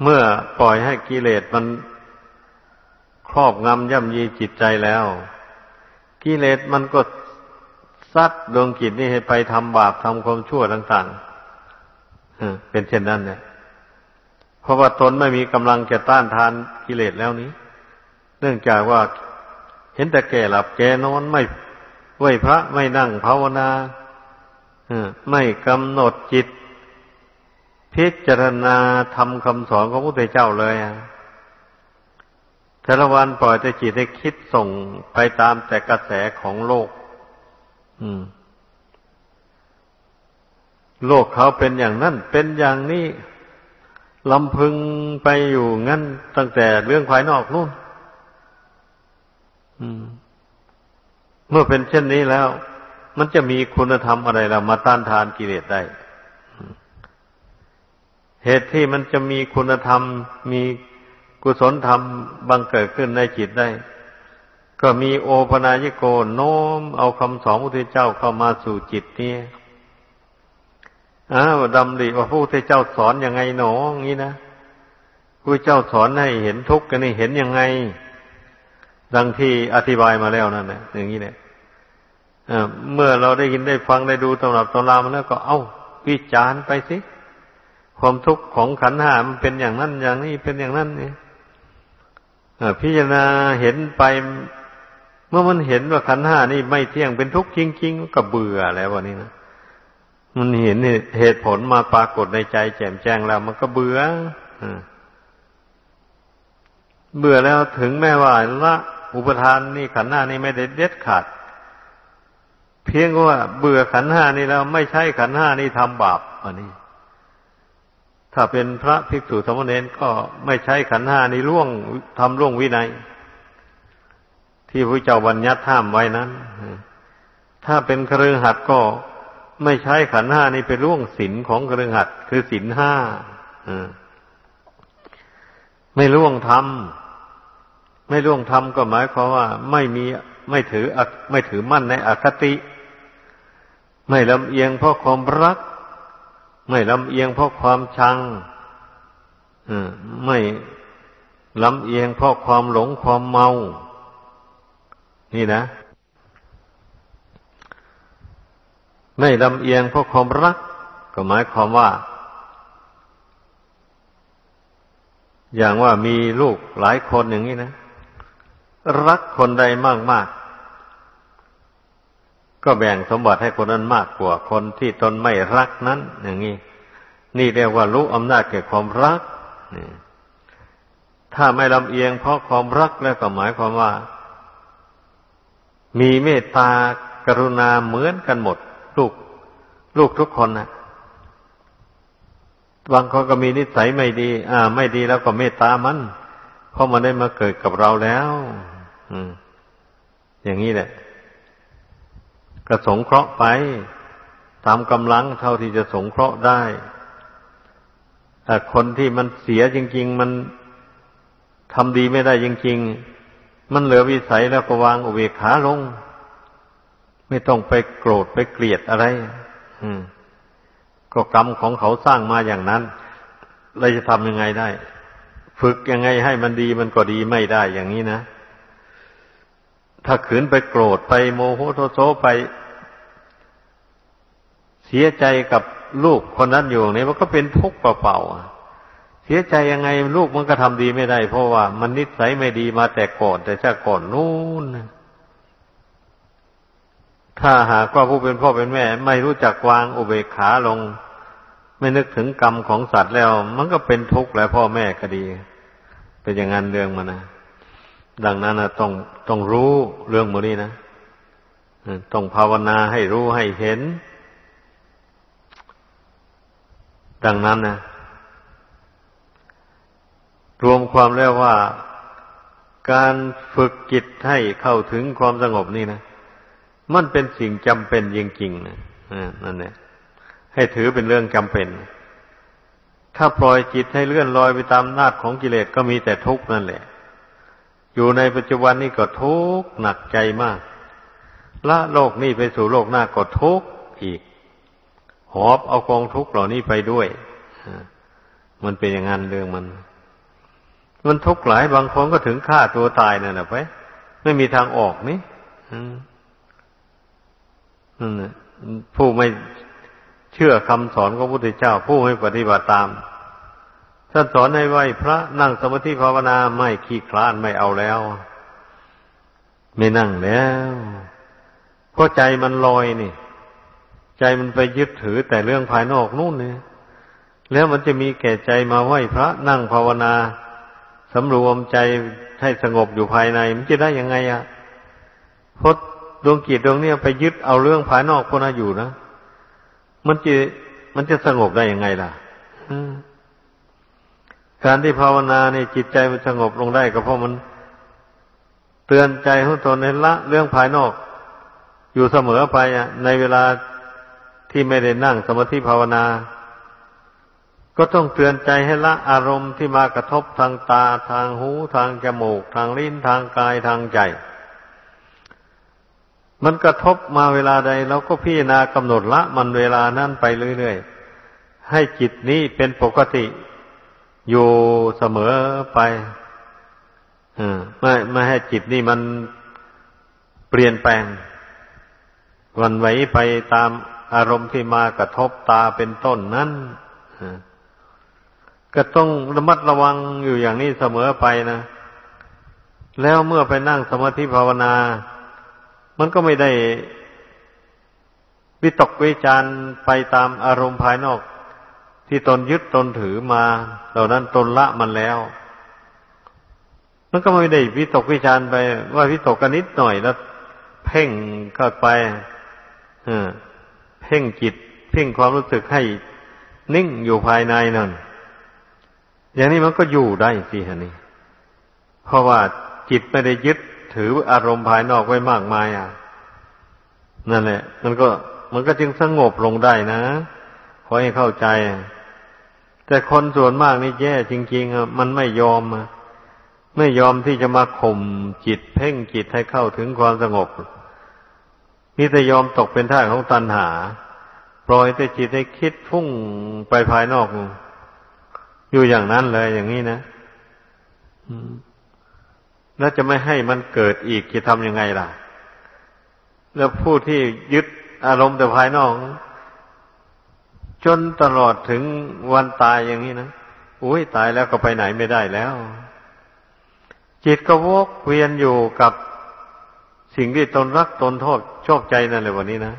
เมื่อปล่อยให้กิเลสมันครอบงำย่ำยีจิตใจแล้วกิเลสมันก็ซัดดวงจิตนี่ให้ไปทำบาปทำความชั่วต่างๆเป็นเช่นนั้นเนี่ยเพราะว่าตนไม่มีกำลังจะต้านทานกิเลสแล้วนี้ เนื่องจากว่าเห็นแต่แก่หลับแก่นอนไม่ไหวพระไม่นั่งภาวนาไม่กำหนดจิต พิจารณาทำคำสอนของพระพุทธเจ้าเลยแต่ละวันปล่อยแต่จิตให้คิดส่งไปตามแต่กระแสของโลกโลกเขาเป็นอย่างนั้น เป็นอย่างนี้ลำพึงไปอยู่งั้นตั้งแต่เรื่องภายนอกนู่น เมื่อเป็นเช่นนี้แล้ว มันจะมีคุณธรรมอะไรเรามาต้านทานกิเลสได้ เหตุที่มันจะมีคุณธรรม มีกุศลธรรมบังเกิดขึ้นในจิตได้ ก็มีโอปนายโกโน้มเอาคำสอนพระพุทธเจ้าเข้ามาสู่จิตนี้อ้าวดำริว่าพระพุทธเจ้าสอนอยังไงหนองี้นะพระเจ้าสอนให้เห็นทุกข์กันนี่เห็นยังไง ดังที่อธิบายมาแล้วนั่นแหละอย่างนี้เนี่ยเมื่อเราได้ยินได้ฟังได้ดูตำรับตำรามาแล้วก็เอา้าวิจารณ์ไปสิความทุกข์ของขันหามันเป็นอย่างนั้นอย่างนี้เป็นอย่างนั้นนี่พิจารณาเห็นไป เมื่อมันเห็นว่าขันห้านี่ไม่เที่ยงเป็นทุกข์จริงๆก็เบื่อแล้ววันนี้นะมันเห็นเหตุผลมาปรากฏในใจ แจ่มแจ้งแล้ว มันก็เบื่อเบื่อแล้วถึงแม้ว่าละ อุปทานนี่ขันห้านี่ไม่ได้เด็ดขาด เพียงว่าเบื่อขันห้านี่แล้ว ไม่ใช่ขันห้านี่ทำบาปอันนี้ ถ้าเป็นพระภิกษุสมณเณรก็ไม่ใช่ขันห้านี่ล่วงทำล่วงวินัย ที่พระเจ้าบัญญัติห้ามไว้นั้นถ้าเป็นครือหัดก็ไม่ใช้ขันห้านี่ไปล่วงศีลของกระหัดคือศีลห้าไม่ล่วงธรรม ไม่ล่วงธรรมก็หมายความว่า ไม่มีไม่ถือไม่ถือมั่นในอคติ ไม่ลำเอียงเพราะความรัก ไม่ลำเอียงเพราะความชังไม่ลำเอียงเพราะความหลงความเมา นี่นะ ไม่ลำเอียงเพราะความรัก ก็หมายความว่า อย่างว่ามีลูกหลายคนอย่างนี้นะ รักคนใดมากมากก็แบ่งสมบัติให้คนนั้นมากกว่าคนที่ตนไม่รักนั้น อย่างนี้นี่เรียกว่ารู้อำนาจแก่ความรักถ้าไม่ลำเอียงเพราะความรักแล้วก็หมายความว่า มีเมตตากรุณาเหมือนกันหมด ลูก ลูกทุกคนนะบางคนก็มีนิสัยไม่ดี อ่า ไม่ดีแล้วก็เมตตามัน เพราะมันได้มาเกิดกับเราแล้วอย่างนี้แหละก็สงเคราะห์ไป ตามกำลังเท่าที่จะสงเคราะห์ได้แต่คนที่มันเสียจริง ๆ มันทำดีไม่ได้จริง ๆ มันเหลือวิสัยแล้วก็วางอุเบกขาลง ไม่ต้องไปโกรธไปเกลียดอะไร อืมก็กรรมของเขาสร้างมาอย่างนั้นเราจะทำยังไงได้ ฝึกยังไงให้มันดีมันก็ดีไม่ได้อย่างนี้นะ ถ้าขืนไปโกรธไปโมโหโทโซไป เสียใจกับลูกคนนั้นอยู่นี่มันก็เป็นทุกข์เปล่าๆเสียใจยังไงลูกมันก็ทำดีไม่ได้ เพราะว่ามันนิสัยไม่ดีมาแต่ก่อน แต่ชาก่อนนู้นถ้าหากว่าผู้เป็นพ่อเป็นแม่ ไม่รู้จักวางอุเบกขาลง ไม่นึกถึงกรรมของสัตว์แล้ว มันก็เป็นทุกข์แล้วพ่อแม่ก็ดี เป็นอย่างนั้นเรื่องมันนะดังนั้นนะต้องต้องรู้เรื่องมืนี้นะต้องภาวนาให้รู้ให้เห็น ดังนั้นนะรวมความแล้วว่าการฝึกจิตให้เข้าถึงความสงบนี่นะมันเป็นสิ่งจำเป็นจริงๆนะนั่นแหละ ให้ถือเป็นเรื่องจำเป็น ถ้าปล่อยจิตให้เลื่อนลอยไปตามนาจของกิเลสก็มีแต่ทุกข์นั่นแหละ อยู่ในปัจจุบันนี่ก็ทุกข์หนักใจมาก ละโลกนี้ไปสู่โลกหน้าก็ทุกข์อีก หอบเอากองทุกข์เหล่านี้ไปด้วย มันเป็นอย่างนั้นเรื่องมัน มันทุกข์หลายบางคนก็ถึงฆ่าตัวตายนั่นแหละไป ไม่มีทางออกนี่ผู้ไม่ เชื่อคำสอนของพระพุทธเจ้าผู้ไม่ปฏิบัติตามท่านสอนให้ไหวพระนั่งสมาธิภาวนาไม่ขี้คลานไม่เอาแล้ว ไม่นั่งแล้วเพราะใจมันลอยนี่ ใจมันไปยึดถือแต่เรื่องภายนอกนู่นเนี่ยแล้วมันจะมีแก่ใจมาไหวพระนั่งภาวนาสำรวมใจให้สงบอยู่ภายใน มันจะได้ยังไงอะ่ะเพราะดวงกิจดวงเนี้ยไปยึดเอาเรื่องภายนอกพวกนั้นอยู่นะ มันจะมันจะสงบได้ยังไงล่ะการที่ภาวนาในจิตใจมันสงบลงได้ก็เพราะมันเตือนใจของตนในละ เรื่องภายนอก อยู่เสมอไปอะ ในเวลาที่ไม่ได้นั่งสมาธิภาวนา ก็ต้องเตือนใจให้ละอารมณ์ที่มากระทบทางตาทางหูทางจมูก ทางลิ้นทางกายทางใจ มันกระทบมาเวลาใดเราก็พิจารณากำหนดละ มันเวลานั้นไปเรื่อยๆ ให้จิตนี้เป็นปกติ อยู่เสมอไปไม่ไม่ให้จิตนี่มันเปลี่ยนแปลง วันไหวไปตามอารมณ์ที่มากระทบตาเป็นต้นนั้นก็ต้องระมัดระวังอยู่อย่างนี้เสมอไปนะ แล้วเมื่อไปนั่งสมาธิภาวนา มันก็ไม่ได้วิตกวิจารไปตามอารมณ์ภายนอก ที่ตนยึดตนถือมา เหล่านั้นตนละมันแล้ว มันก็ไม่ได้วิตกวิจารไป ว่าวิตกกันนิดหน่อยแล้ว เพ่งเข้าไปเพ่งจิต เพ่งความรู้สึกให้นิ่งอยู่ภายในนั่นอย่างนี้มันก็อยู่ได้สิฮะนี่เพราะว่าจิตไม่ได้ยึด ถืออารมณ์ภายนอกไว้มากมายอะ นั่นแหละ มันก็ มันก็จึงสงบลงได้นะขอให้เข้าใจ แต่คนส่วนมากนี่แย่จริงๆอะมันไม่ยอมไม่ยอมที่จะมาข่มจิตเพ่งจิตให้เข้าถึงความสงบนี่แต่ยอมตกเป็นท่าของตัณหา ปล่อยแต่จิตให้คิดพุ่งไปภายนอก อยู่อย่างนั้นเลยอย่างนี้นะ แล้วจะไม่ให้มันเกิดอีกจะทำยังไงล่ะ แล้วผู้ที่ยึดอารมณ์แต่ภายนอก จนตลอดถึงวันตายอย่างนี้นะอุ้ยตายแล้วก็ไปไหนไม่ได้แล้ว จิตก็วกเวียนอยู่กับสิ่งที่ตนรักตนโทษชอบใจนั่นเลยวันนี้นะ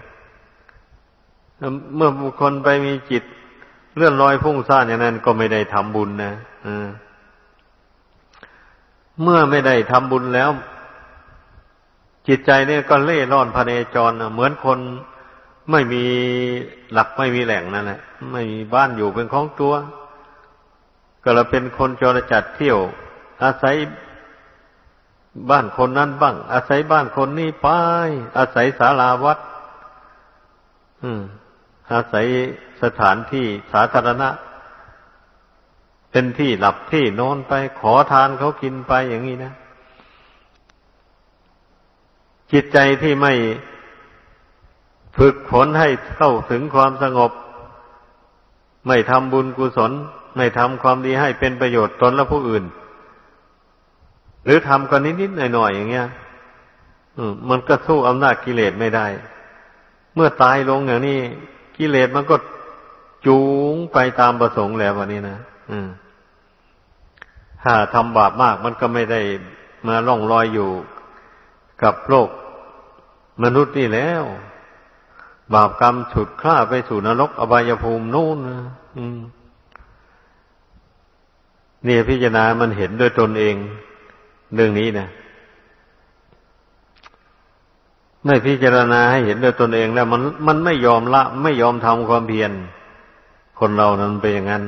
เมื่อบุคคลไปมีจิตเลื่อนลอยพุ่งซ่านอย่างนั้นก็ไม่ได้ทำบุญนะอ่า เมื่อไม่ได้ทำบุญแล้ว จิตใจเนี่ยก็เล่ร่อนพเนจรเหมือนคนไม่มีหลักไม่มีแหล่งนั่นแหละไม่มีบ้านอยู่เป็นของตัว ก็เราเป็นคนจรจัดเที่ยว อาศัยบ้านคนนั้นบ้าง อาศัยบ้านคนนี้ไป อาศัยศาลาวัดอาศัยสถานที่สาธารณะ เป็นที่หลับที่นอนไป ขอทานเขากินไปอย่างนี้นะจิตใจที่ไม่ฝึกฝนให้เข้าถึงความสงบ ไม่ทำบุญกุศล ไม่ทำความดีให้เป็นประโยชน์ตนและผู้อื่น หรือทำกันนิดๆหน่อยๆอย่างเงี้ยมันก็สู้อำนาจกิเลสไม่ได้ เมื่อตายลงอย่างนี้ กิเลสมันก็จูงไปตามประสงค์แล้ววันนี้นะอืม ถ้าทำบาปมากมันก็ไม่ได้มาล่องลอยอยู่กับโลกมนุษย์นี่แล้ว บาปกรรมฉุดฆ่าไปสู่นรกอบายภูมินู่นนี่พิจารณามันเห็นด้วยตนเอง เรื่องนี้นะไม่พิจารณาให้เห็นด้วยตนเองแล้ว มันมันไม่ยอมละ ไม่ยอมทำความเพียรคนเรานั้นเป็นอย่างนั้น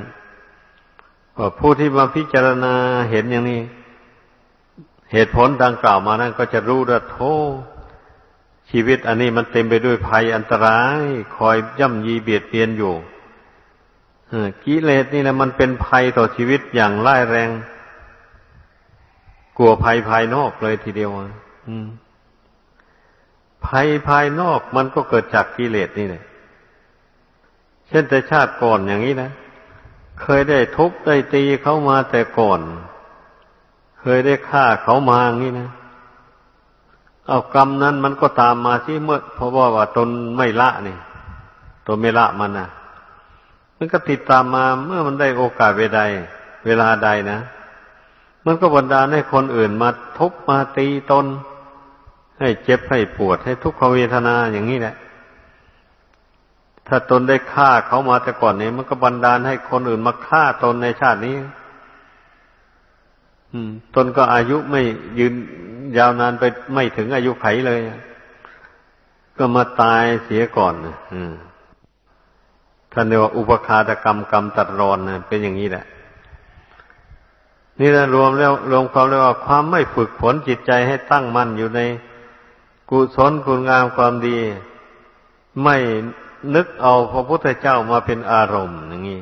ผู้ที่มาพิจารณาเห็นอย่างนี้ เหตุผลดังกล่าวมานั้นก็จะรู้ว่าโทชีวิตอันนี้มันเต็มไปด้วยภัยอันตราย คอยย่ำยีเบียดเบียนอยู่กิเลสนี่นะมันเป็นภัยต่อชีวิตอย่างร้ายแรง กลัวภัยภายนอกเลยทีเดียวภัยภายนอกมันก็เกิดจากกิเลสนี่แหละเช่นแต่ชาติก่อนอย่างนี้นะ เคยได้ทุบได้ตีเขามาแต่ก่อน เคยได้ฆ่าเขามาอย่างนี้นะ เอากรรมนั้นมันก็ตามมาที่เมื่อ เพราะว่าว่าตนไม่ละนี่ตนไม่ละมันนะมันก็ติดตามมาเมื่อมันได้โอกาสเวลาเวลาใดนะมันก็บันดาลให้คนอื่นมาทุบมาตีตน ให้เจ็บให้ปวดให้ทุกขเวทนาอย่างนี้แหละ ถ้าตนได้ฆ่าเขามาแต่ก่อนนี้ มันก็บันดาลให้คนอื่นมาฆ่าตนในชาตินี้ อืม ตนก็อายุไม่ยืนยาวนานไปไม่ถึงอายุไขเลย ก็มาตายเสียก่อนอืมท่านเรียกว่าอุปคาตกรรมกรรมตัดรอนนะเป็นอย่างนี้แหละ นี่แหละรวมแล้วรวมความเรียกว่าความไม่ฝึกฝนจิตใจให้ตั้งมั่นอยู่ในกุศลคุณงามความดี ไม่ นึกเอาพระพุทธเจ้ามาเป็นอารมณ์อย่างนี้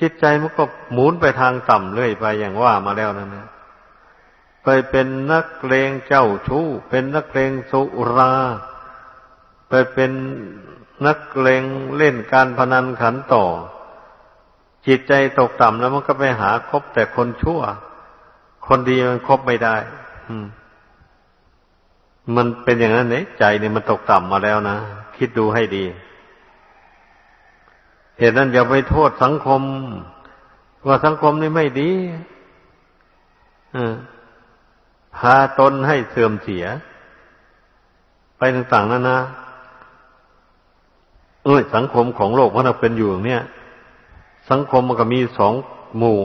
จิตใจมันก็หมุนไปทางต่ำเรื่อยไปอย่างว่ามาแล้วนั่นนะไปเป็นนักเลงเจ้าชู้ เป็นนักเลงสุรา ไปเป็นนักเลงเล่นการพนันขันต่อ จิตใจตกต่ำแล้วมันก็ไปหาคบแต่คนชั่ว คนดีมันคบไม่ได้มมันเป็นอย่างนั้นเนี่ยใจเนี่ยมันตกต่ำมาแล้วนะ คิดดูให้ดี เหตุนั้นอย่าไปโทษสังคม ว่าสังคมนี่ไม่ดีพาตนให้เสื่อมเสีย ไปต่างๆนั่นนะเอ้ยสังคมของโลกมันเป็นอยู่อย่างเนี้ยสังคมมันก็มีสองหมู่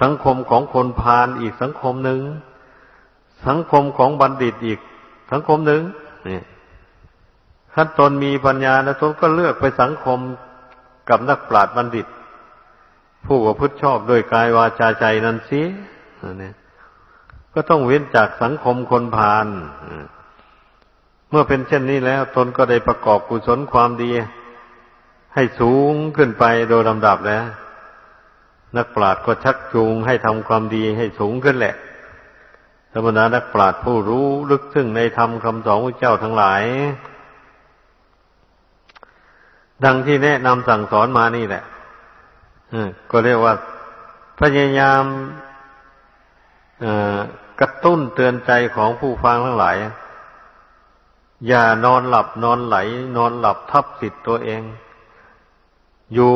สังคมของคนพาลอีกสังคมหนึ่งสังคมของบัณฑิตอีกสังคมหนึ่งนี่ ขั้นตนมีปัญญาแล้วตนก็เลือกไปสังคมกับนักปราชญ์บัณฑิต ผู้ประพฤติชอบโดยกายวาจาใจนั้นสินี่ก็ต้องเว้นจากสังคมคนพาลเมื่อเป็นเช่นนี้แล้ว ตนก็ได้ประกอบกุศลความดี ให้สูงขึ้นไปโดยลำดับแล้ว นักปราชญ์ก็ชักจูงให้ทำความดีให้สูงขึ้นแหละธรรมดานักปราชญ์ผู้รู้ลึกซึ้งในธรรมคำสอนของเจ้าทั้งหลาย ดังที่แนะนำสั่งสอนมานี่แหละก็เรียกว่า พยายามกระตุ้นเตือนใจของผู้ฟังทั้งหลาย อย่านอนหลับนอนไหล นอนหลับทับสิทธิ์ตัวเอง อยู่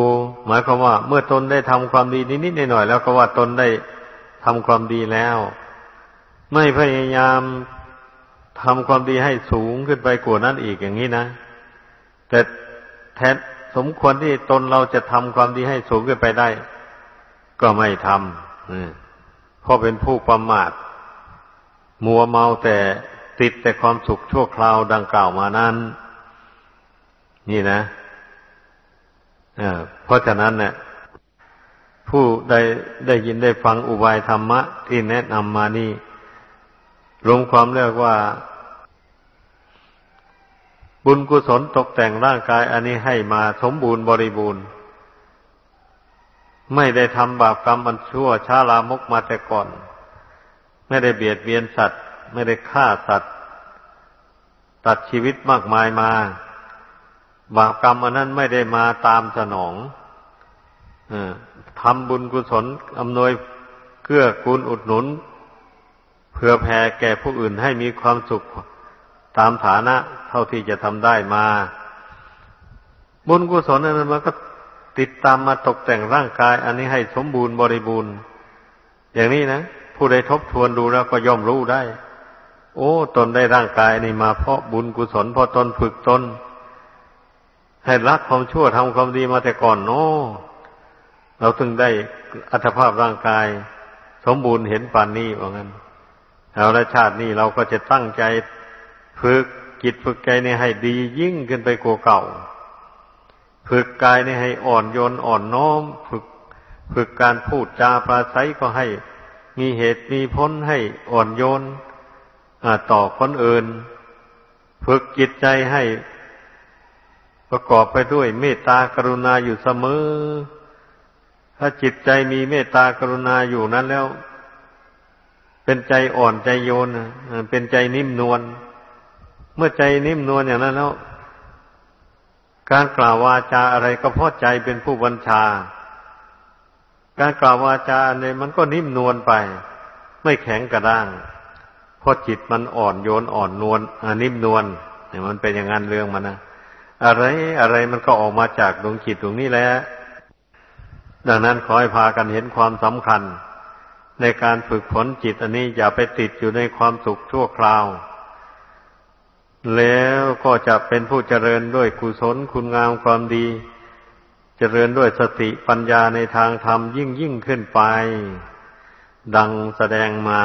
หมายความว่า เมื่อตนได้ทำความดีนิดๆหน่อยๆแล้วก็ว่าตนได้ทำความดีแล้ว ไม่พยายามทำความดีให้สูงขึ้นไปกว่านั้นอีกอย่างนี้นะ แต่ แทนสมควรที่ตนเราจะทำความดีให้สูงขึ้นไปได้ ก็ไม่ทำเพราะเป็นผู้ประมาท มัวเมาแต่ติดแต่ความสุขชั่วคราวดังกล่าวมานั้น นี่นะเพราะฉะนั้นเนี่ยผู้ได้ได้ยินได้ฟังอุบายธรรมะที่แนะนำมานี่รวมความเรียกว่า บุญกุศลตกแต่งร่างกายอันนี้ให้มาสมบูรณ์บริบูรณ์ ไม่ได้ทำบาปกรรมอันชั่วช้าลามกมาแต่ก่อน ไม่ได้เบียดเบียนสัตว์ ไม่ได้ฆ่าสัตว์ ตัดชีวิตมากมายมา บาปกรรมอันนั้นไม่ได้มาตามสนองทำบุญกุศลอำนวยเกื้อกูลอุดหนุนเพื่อแผ่แก่ผู้อื่นให้มีความสุข ตามฐานะเท่าที่จะทำได้มา บุญกุศลนั้นมันก็ติดตามมาตกแต่งร่างกาย อันนี้ให้สมบูรณ์บริบูรณ์ อย่างนี้นะ ผู้ใดทบทวนดูแล้วก็ย่อมรู้ได้ โอ้ ตนได้ร่างกายนี่มาเพราะบุญกุศลเพราะตนฝึกตนให้รักความชั่วทำความดีมาแต่ก่อนโน้เราถึงได้อัตภาพร่างกาย สมบูรณ์เห็นปานนี้ว่างั้นเอาละชาตินี้เราก็จะตั้งใจ ฝึกจิตฝึกใจนี่ให้ดียิ่งขึ้นไปกว่าเก่า ฝึกกายนี่ให้อ่อนโยนอ่อนน้อม ฝึกฝึกการพูดจาปราศัยก็ให้ มีเหตุมีพ้นให้อ่อนโยนต่อคนอื่น ฝึกจิตใจให้ ประกอบไปด้วยเมตตากรุณาอยู่เสมอ ถ้าจิตใจมีเมตตากรุณาอยู่นั้นแล้ว เป็นใจอ่อนใจโยนเป็นใจนิ่มนวล เมื่อใจนิ่มนวลอย่างนั้นแล้ว การกล่าววาจาอะไรก็เพราะใจเป็นผู้บัญชา การกล่าววาจาอะไรมันก็นิ่มนวลไป ไม่แข็งกระด้างเพราะจิตมันอ่อนโยนอ่อนนวลนิ่มนวลเนี่ยมันเป็นอย่างนั้นเรื่องมันนะอะไรอะไรมันก็ออกมาจากดวงจิตดวงนี้แหละดังนั้นขอให้พากันเห็นความสำคัญ ในการฝึกฝนจิตอันนี้อย่าไปติดอยู่ในความสุขชั่วคราว แล้วก็จะเป็นผู้เจริญด้วยกุศลคุณงามความดี เจริญด้วยสติปัญญาในทางธรรมยิ่งยิ่งขึ้นไป ดังแสดงมา